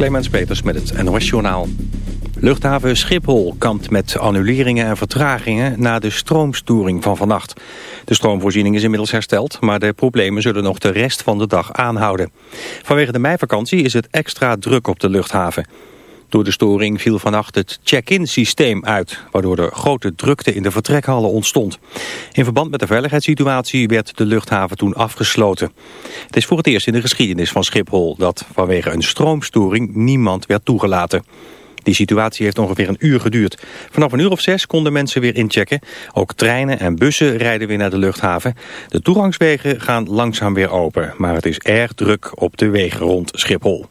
Clemens Peters met het NOS Journaal. Luchthaven Schiphol kampt met annuleringen en vertragingen na de stroomstoring van vannacht. De stroomvoorziening is inmiddels hersteld, maar de problemen zullen nog de rest van de dag aanhouden. Vanwege de meivakantie is het extra druk op de luchthaven. Door de storing viel vannacht het check-in systeem uit, waardoor er grote drukte in de vertrekhallen ontstond. In verband met de veiligheidssituatie werd de luchthaven toen afgesloten. Het is voor het eerst in de geschiedenis van Schiphol dat vanwege een stroomstoring niemand werd toegelaten. Die situatie heeft ongeveer een uur geduurd. Vanaf een uur of zes konden mensen weer inchecken. Ook treinen en bussen rijden weer naar de luchthaven. De toegangswegen gaan langzaam weer open, maar het is erg druk op de wegen rond Schiphol.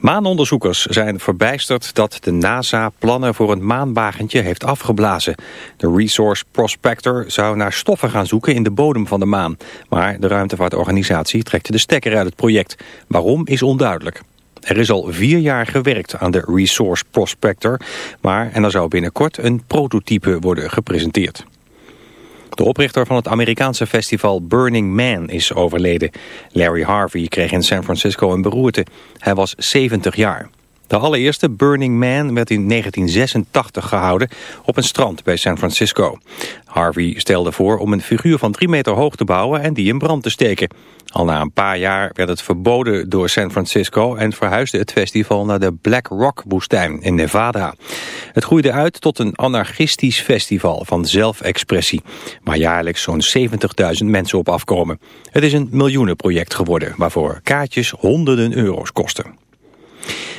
Maanonderzoekers zijn verbijsterd dat de NASA plannen voor een maanwagentje heeft afgeblazen. De Resource Prospector zou naar stoffen gaan zoeken in de bodem van de maan. Maar de ruimtevaartorganisatie trekt de stekker uit het project. Waarom is onduidelijk. Er is al vier jaar gewerkt aan de Resource Prospector, maar en er zou binnenkort een prototype worden gepresenteerd. De oprichter van het Amerikaanse festival Burning Man is overleden. Larry Harvey kreeg in San Francisco een beroerte. Hij was 70 jaar. De allereerste Burning Man werd in 1986 gehouden op een strand bij San Francisco. Harvey stelde voor om een figuur van drie meter hoog te bouwen en die in brand te steken. Al na een paar jaar werd het verboden door San Francisco en verhuisde het festival naar de Black Rock woestijn in Nevada. Het groeide uit tot een anarchistisch festival van zelfexpressie, waar jaarlijks zo'n 70.000 mensen op afkomen. Het is een miljoenenproject geworden, waarvoor kaartjes honderden euro's kosten.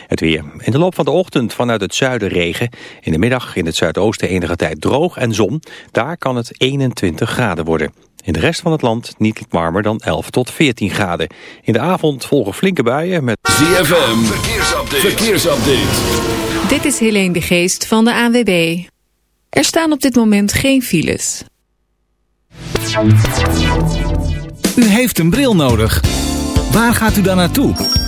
Het weer. In de loop van de ochtend vanuit het zuiden regen. In de middag in het zuidoosten enige tijd droog en zon. Daar kan het 21 graden worden. In de rest van het land niet warmer dan 11 tot 14 graden. In de avond volgen flinke buien met... ZFM, verkeersupdate. verkeersupdate. Dit is Helene de Geest van de ANWB. Er staan op dit moment geen files. U heeft een bril nodig. Waar gaat u dan naartoe?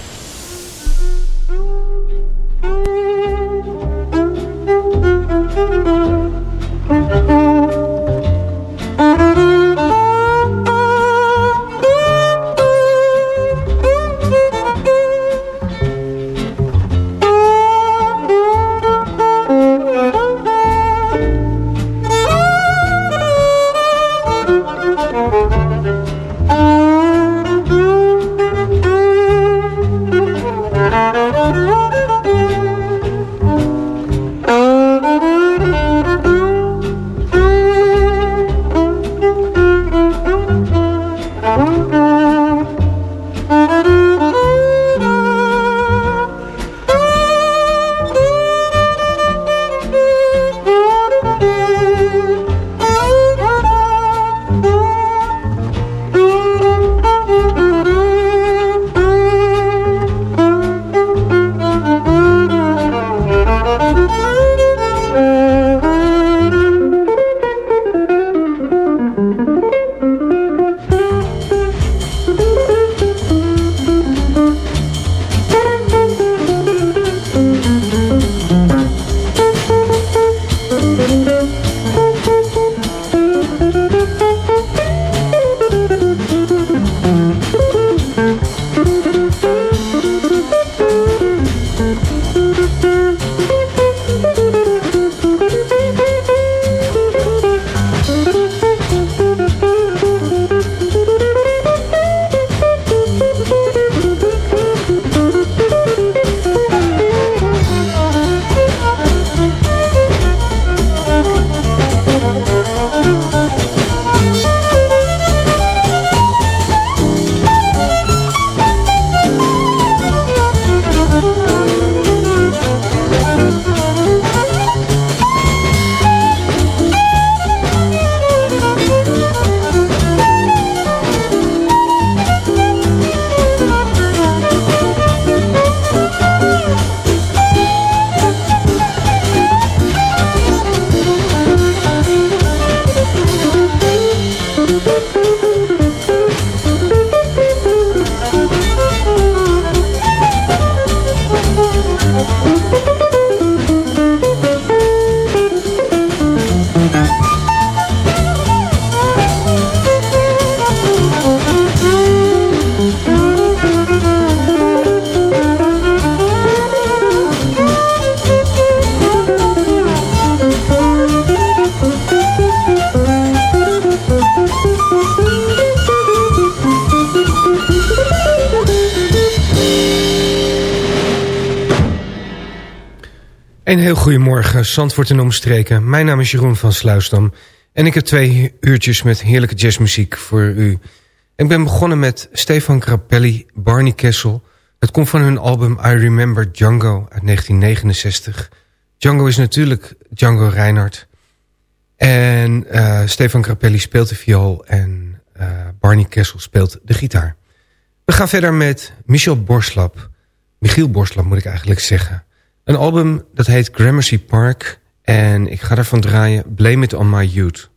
Goedemorgen, Zandvoort en omstreken. Mijn naam is Jeroen van Sluisdam. En ik heb twee uurtjes met heerlijke jazzmuziek voor u. Ik ben begonnen met Stefan Grappelli, Barney Kessel. Het komt van hun album I Remember Django uit 1969. Django is natuurlijk Django Reinhardt. En uh, Stefan Grappelli speelt de viool en uh, Barney Kessel speelt de gitaar. We gaan verder met Michel Borslap. Michiel Borslap moet ik eigenlijk zeggen. Een album dat heet Gramercy Park. En ik ga ervan draaien Blame It On My Youth.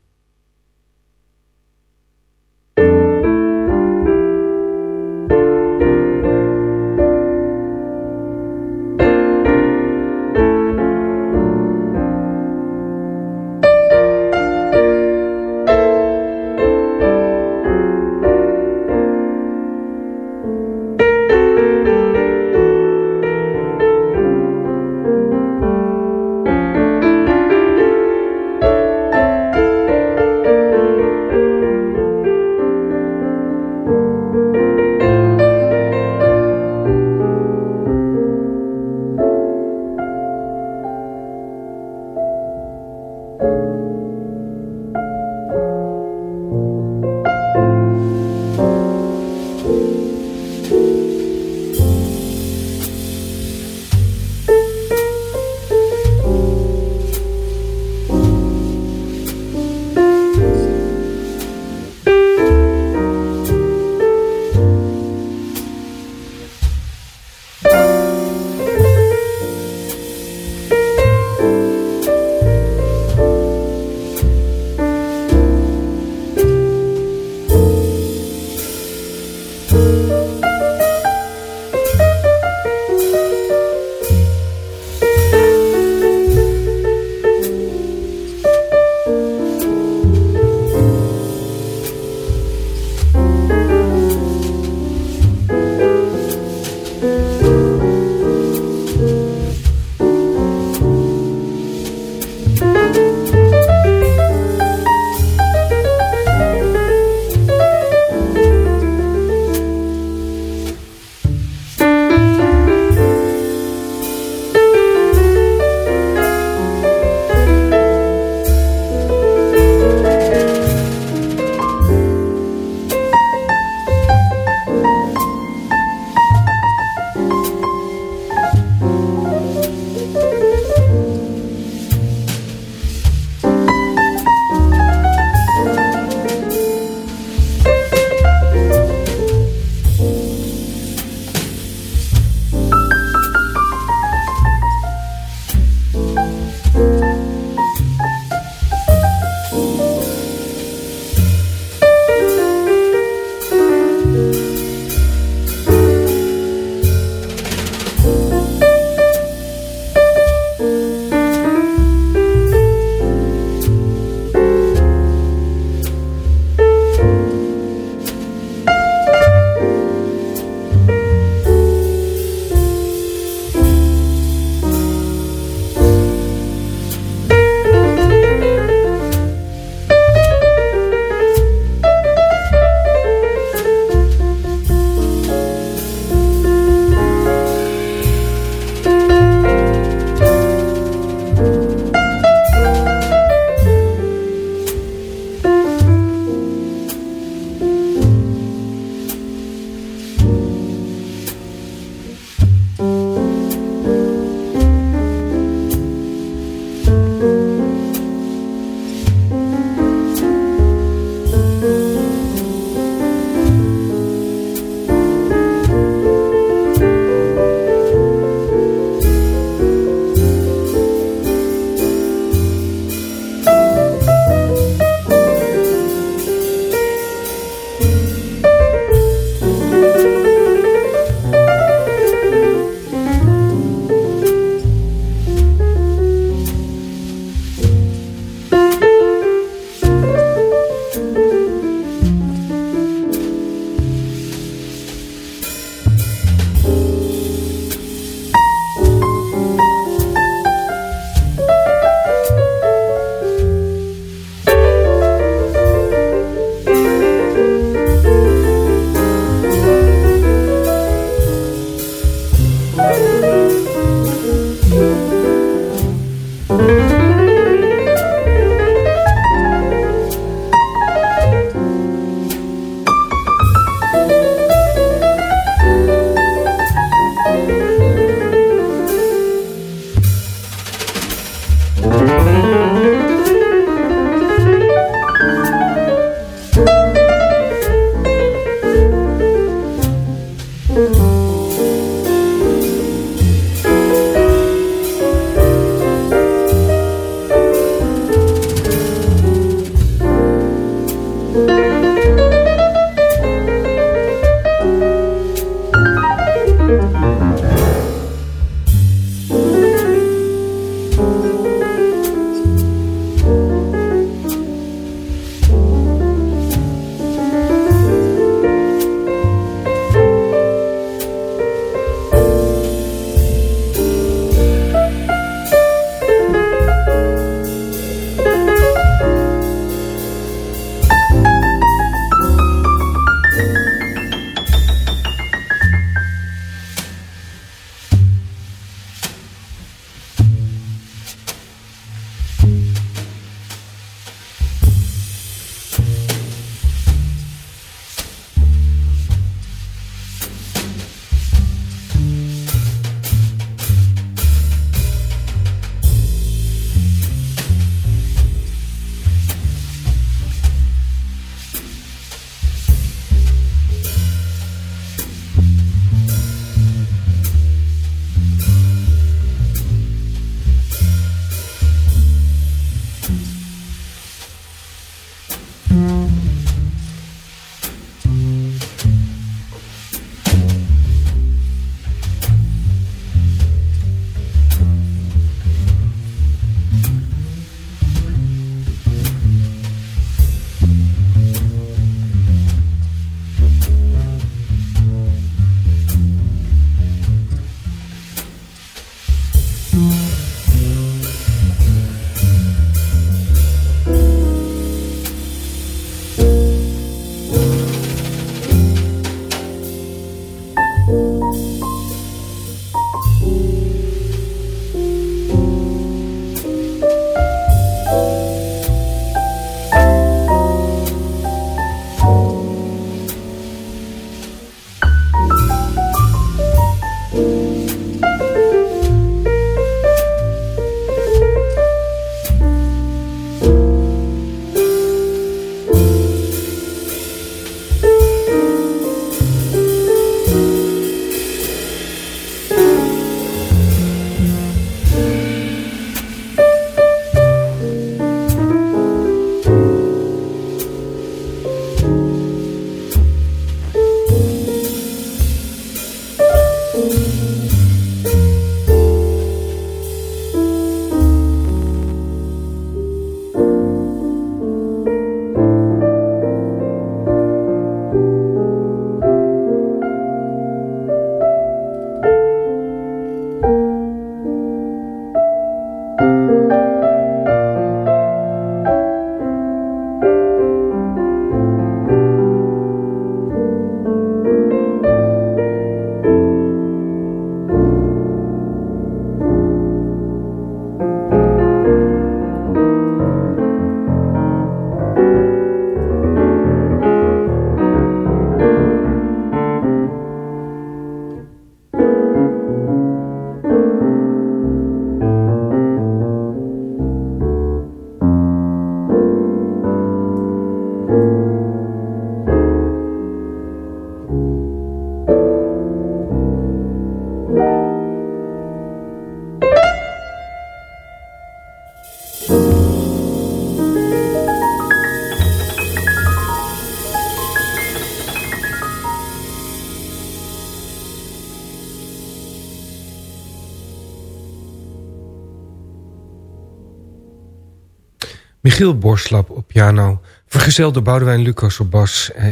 Michiel Borslap op piano. Vergezeld door Boudewijn Lucas op bas. Eh,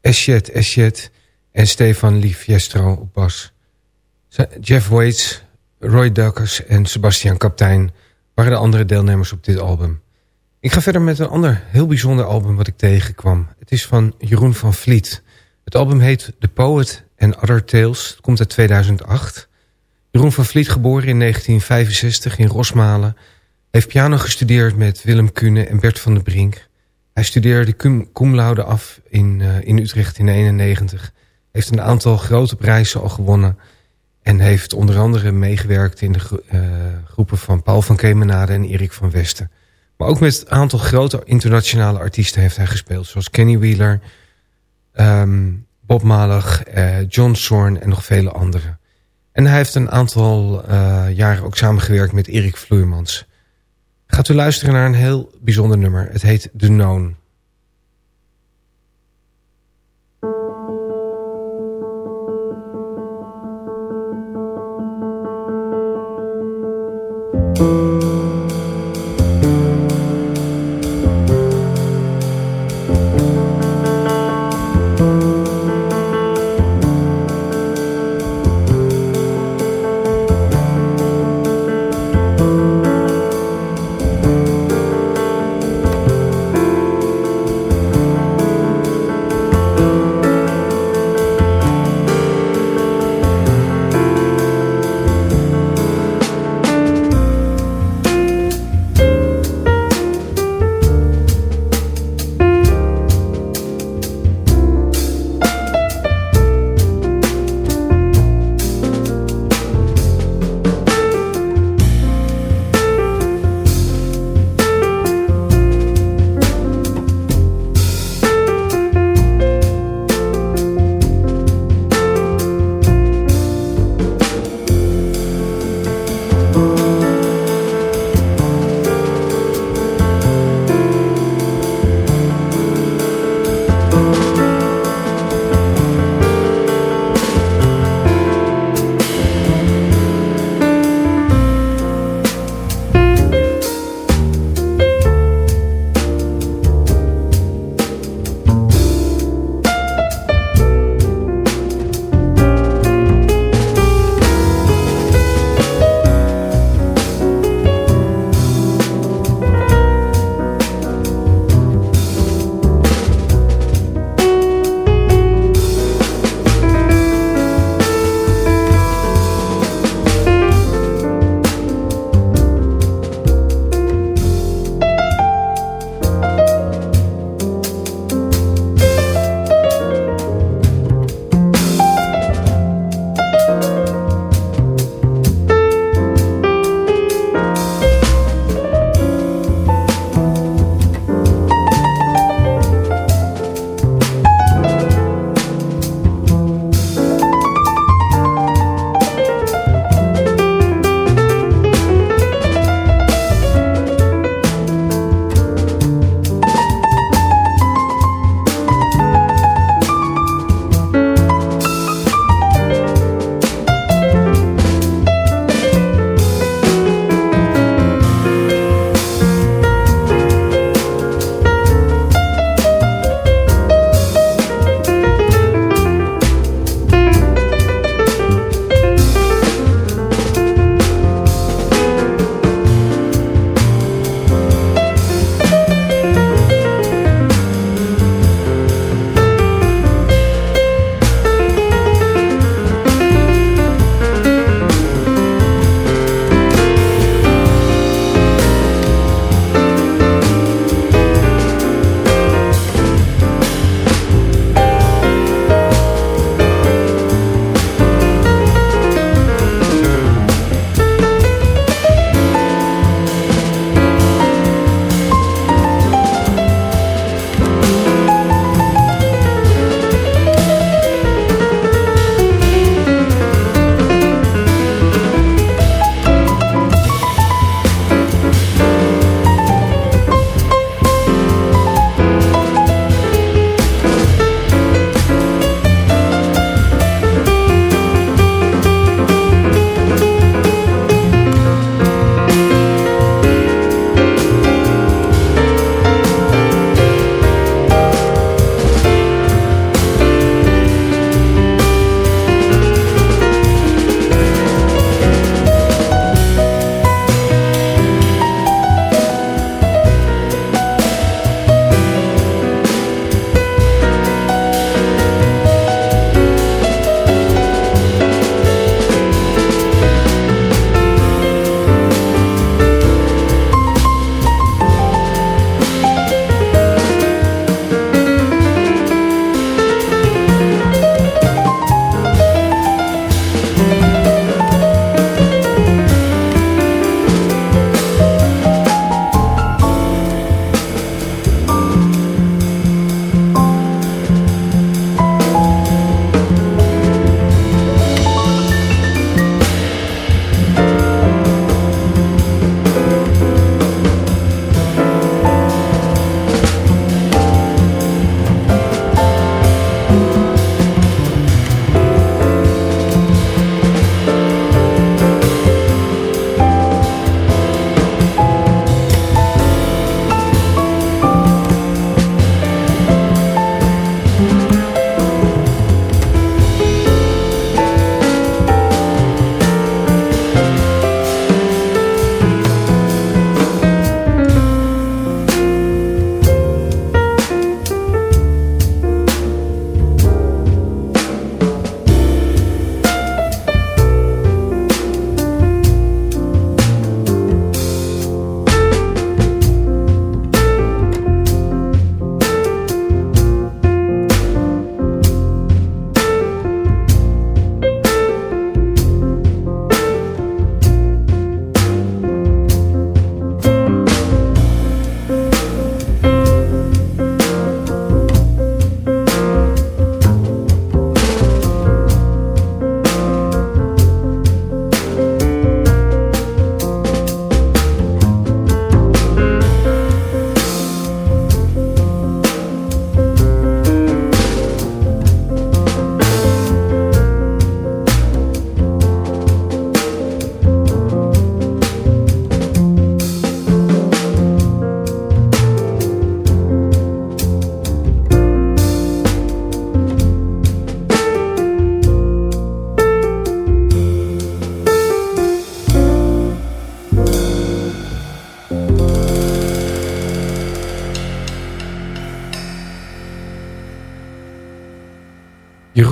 Esjet Esjet en Stefan Liefjestro op bas. Jeff Waits, Roy Duckers en Sebastian Kaptein waren de andere deelnemers op dit album. Ik ga verder met een ander heel bijzonder album wat ik tegenkwam. Het is van Jeroen van Vliet. Het album heet The Poet and Other Tales. Het komt uit 2008. Jeroen van Vliet geboren in 1965 in Rosmalen heeft piano gestudeerd met Willem Kune en Bert van der Brink. Hij studeerde cum, cum laude af in, uh, in Utrecht in 1991. Heeft een aantal grote prijzen al gewonnen. En heeft onder andere meegewerkt in de uh, groepen van Paul van Kemenade en Erik van Westen. Maar ook met een aantal grote internationale artiesten heeft hij gespeeld. Zoals Kenny Wheeler, um, Bob Malig, uh, John Zorn en nog vele anderen. En hij heeft een aantal jaren ook samengewerkt met Erik Vloeimans. Gaat u luisteren naar een heel bijzonder nummer. Het heet The Known.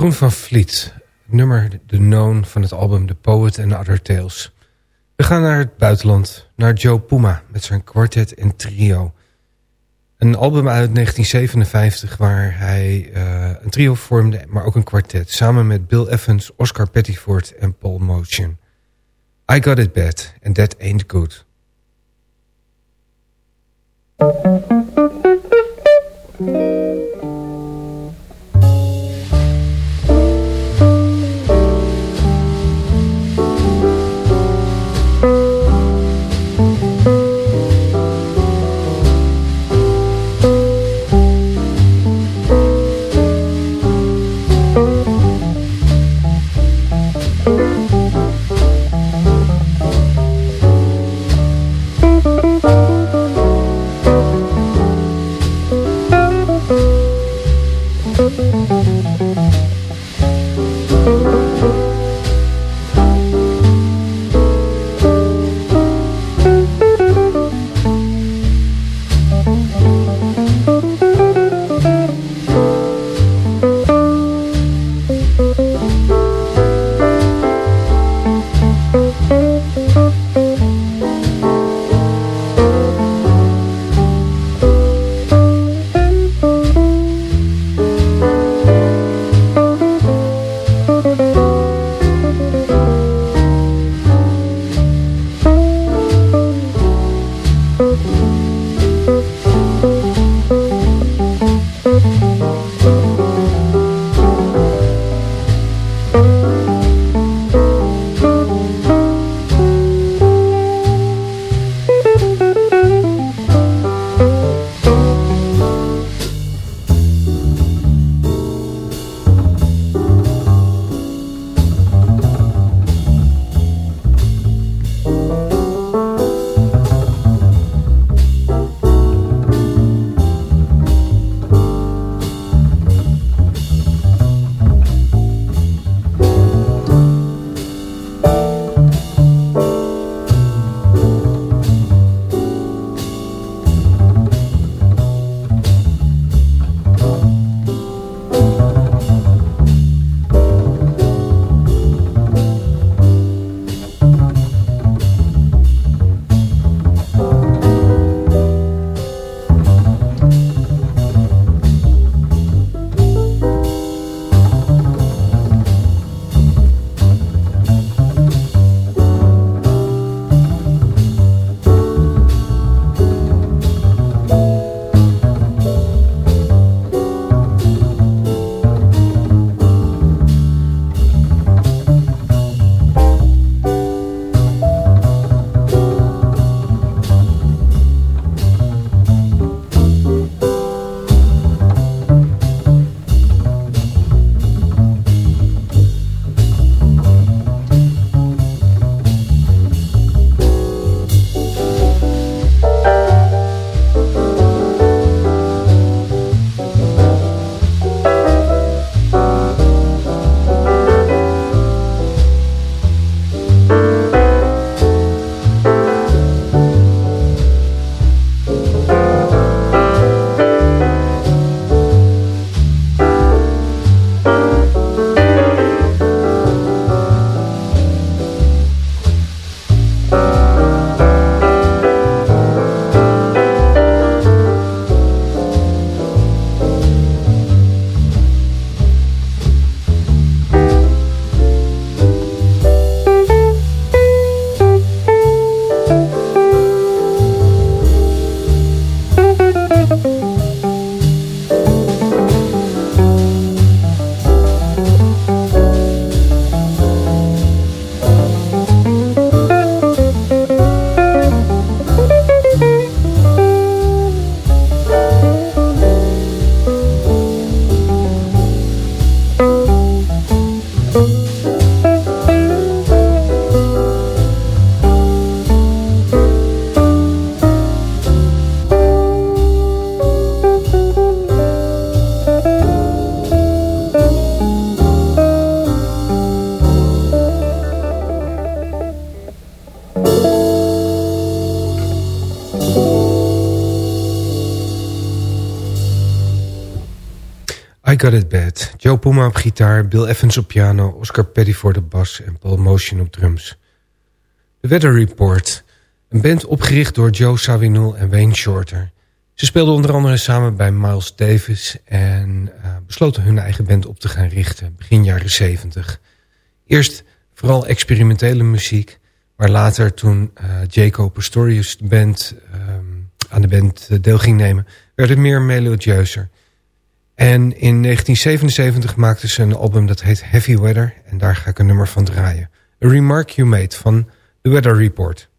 Jeroen van Vliet, nummer The Known van het album The Poet and Other Tales. We gaan naar het buitenland, naar Joe Puma met zijn kwartet en trio. Een album uit 1957 waar hij eh, een trio vormde, maar ook een kwartet. Samen met Bill Evans, Oscar Pettiford en Paul Motion. I Got It Bad and That Ain't Good. Got It Bad. Joe Puma op gitaar, Bill Evans op piano... Oscar Petty voor de bas en Paul Motion op drums. The Weather Report. Een band opgericht door Joe Zawinul en Wayne Shorter. Ze speelden onder andere samen bij Miles Davis... en uh, besloten hun eigen band op te gaan richten, begin jaren 70. Eerst vooral experimentele muziek... maar later toen uh, Jaco Pastorius de band, um, aan de band deel ging nemen... werd het meer melodieuzer... En in 1977 maakten ze een album dat heet Heavy Weather. En daar ga ik een nummer van draaien. A Remark You Made van The Weather Report.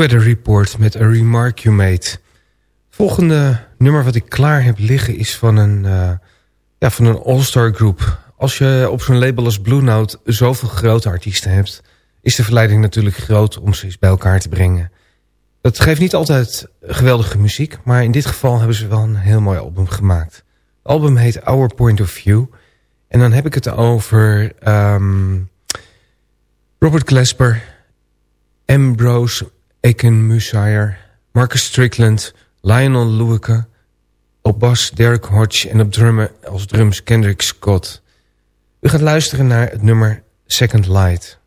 Weather Report met A Remark You Made. Volgende nummer wat ik klaar heb liggen is van een, uh, ja, van een all-star groep. Als je op zo'n label als Blue Note zoveel grote artiesten hebt... is de verleiding natuurlijk groot om ze eens bij elkaar te brengen. Dat geeft niet altijd geweldige muziek... maar in dit geval hebben ze wel een heel mooi album gemaakt. Het album heet Our Point of View... En dan heb ik het over um, Robert Glasper, Ambrose Aiken Musire, Marcus Strickland, Lionel Lueke, op bas Derek Hodge en op drummen als drums Kendrick Scott. U gaat luisteren naar het nummer Second Light.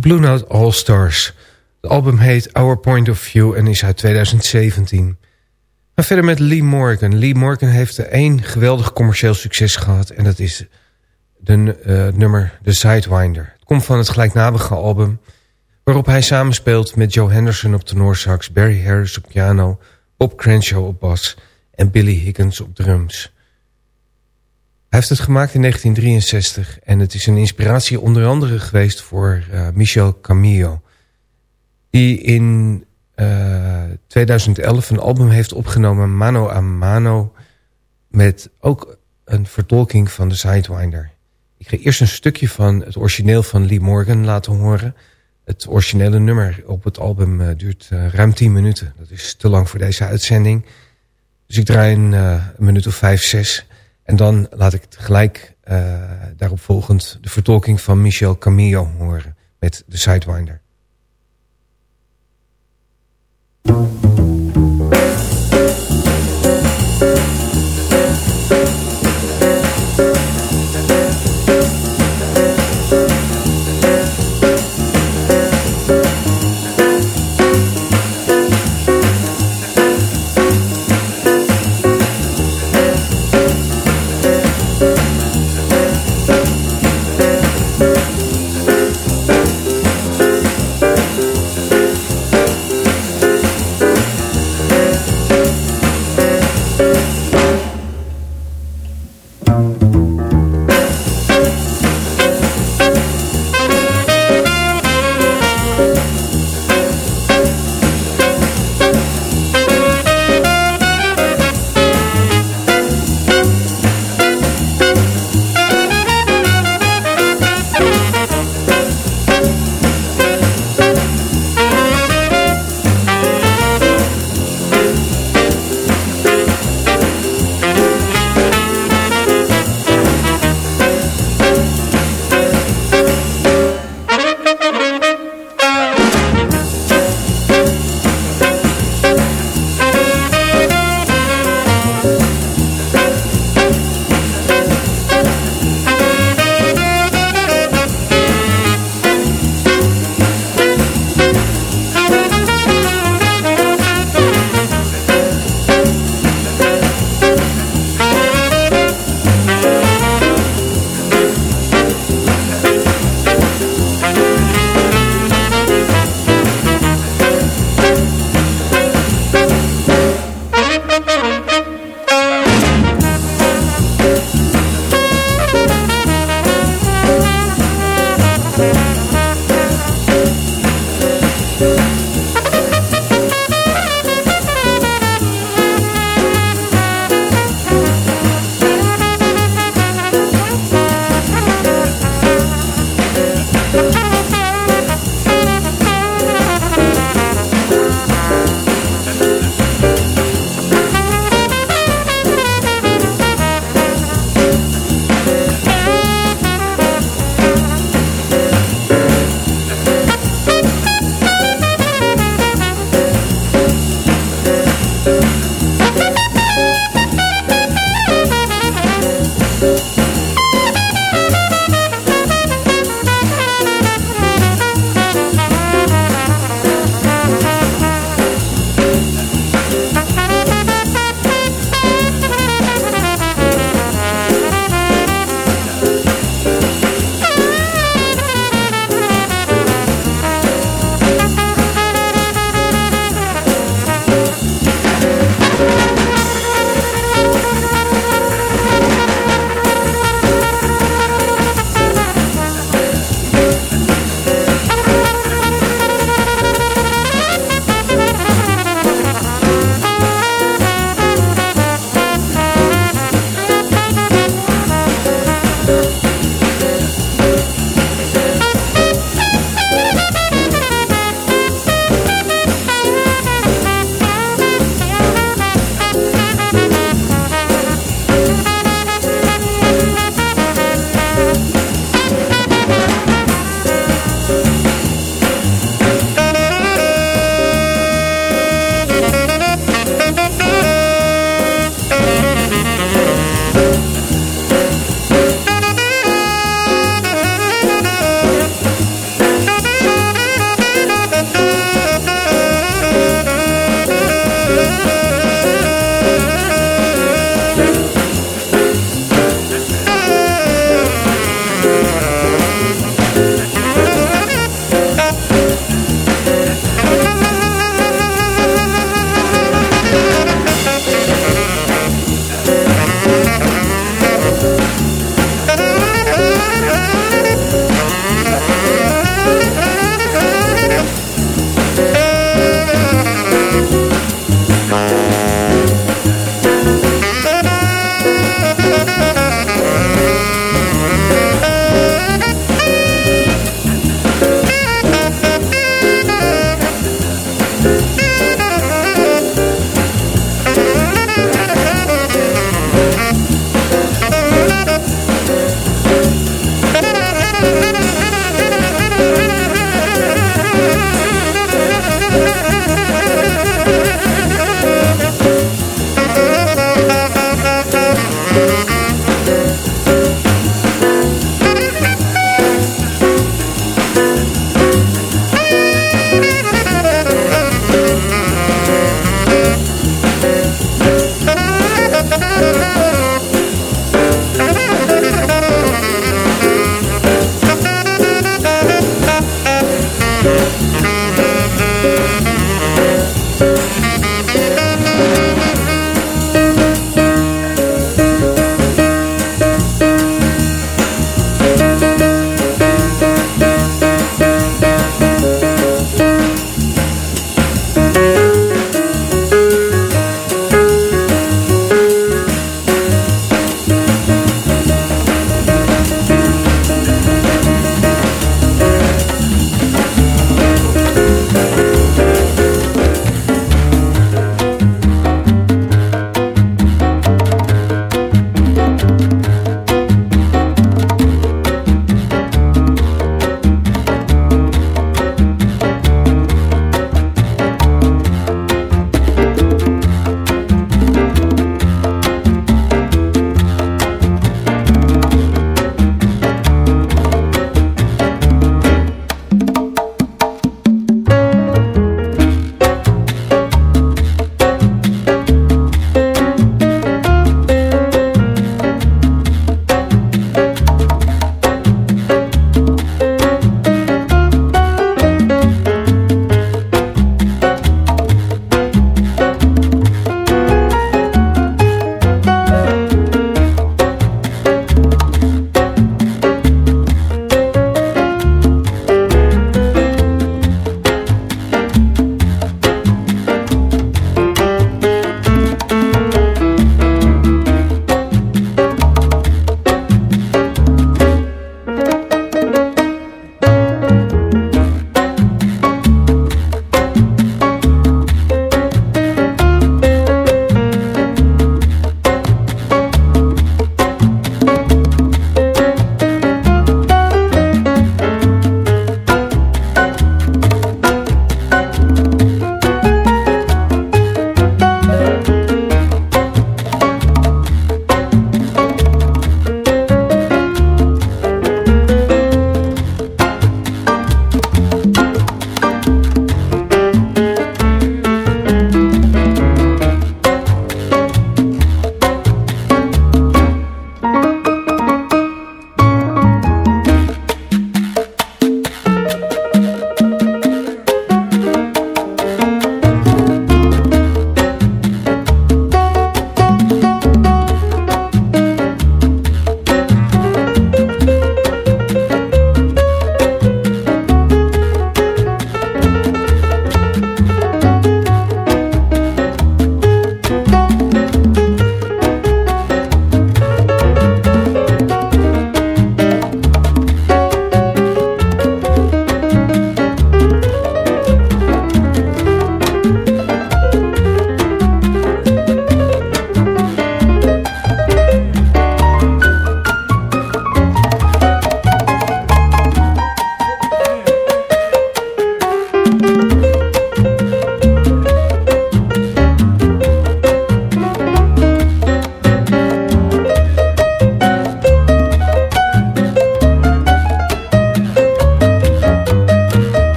Blue Note All Stars. Het album heet Our Point of View en is uit 2017. Maar verder met Lee Morgan. Lee Morgan heeft één geweldig commercieel succes gehad... en dat is de uh, nummer The Sidewinder. Het komt van het gelijknamige album... waarop hij samenspeelt met Joe Henderson op tenorsax... Barry Harris op piano, Bob Crenshaw op bas... en Billy Higgins op drums... Hij heeft het gemaakt in 1963 en het is een inspiratie onder andere geweest voor uh, Michel Camillo. Die in uh, eh, 2011 een album heeft opgenomen, Mano a Mano, met ook een vertolking van de Sidewinder. Ik ga eerst een stukje van het origineel van Lee Morgan laten horen. Het originele nummer op het album uh, duurt ruim 10 minuten. Dat is te lang voor deze uitzending. Dus ik draai een, een minuut of 5, 6... En dan laat ik tegelijk uh, daarop volgend de vertolking van Michel Camillo horen met de Sidewinder.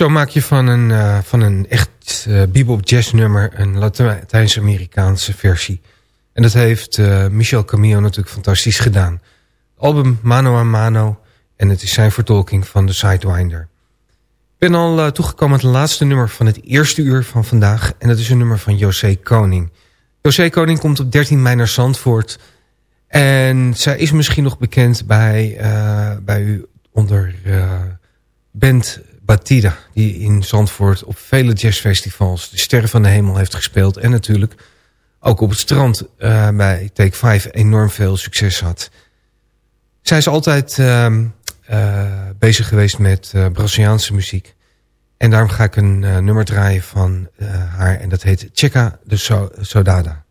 Zo maak je van een, uh, van een echt uh, bebop jazznummer een Latijns-Amerikaanse versie. En dat heeft uh, Michel Camillo natuurlijk fantastisch gedaan. Album Mano a Mano en het is zijn vertolking van de Sidewinder. Ik ben al toegekomen met het laatste nummer van het eerste uur van vandaag. En dat is een nummer van José Koning. José Koning komt op 13 mei naar Zandvoort. En zij is misschien nog bekend bij, bij u onder band Batida, die in Zandvoort op vele jazzfestivals de Sterren van de Hemel heeft gespeeld. En natuurlijk ook op het strand uh, bij Take 5 enorm veel succes had. Zij is altijd uh, uh, bezig geweest met uh, Braziliaanse muziek. En daarom ga ik een nummer draaien van haar en dat heet Checa de so Sodada.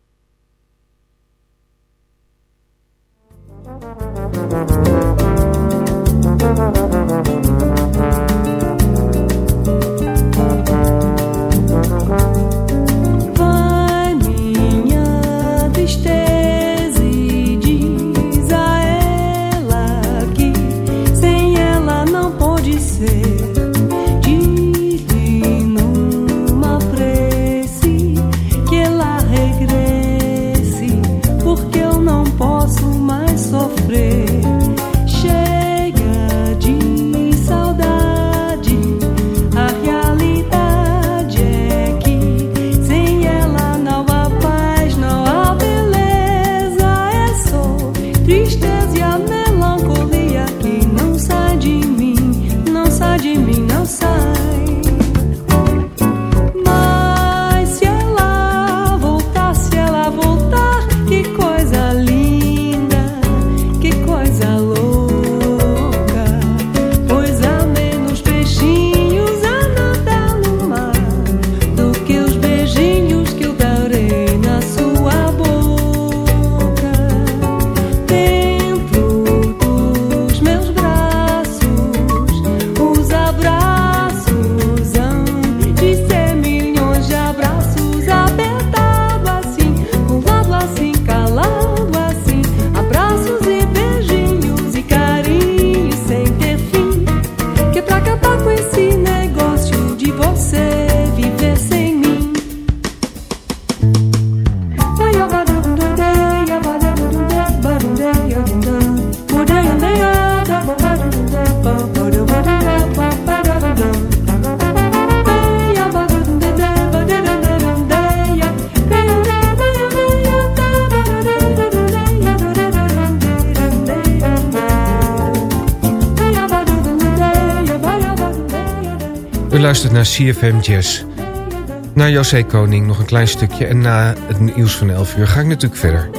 Naar CFM Jazz. Na José Koning nog een klein stukje en na het nieuws van 11 uur ga ik natuurlijk verder.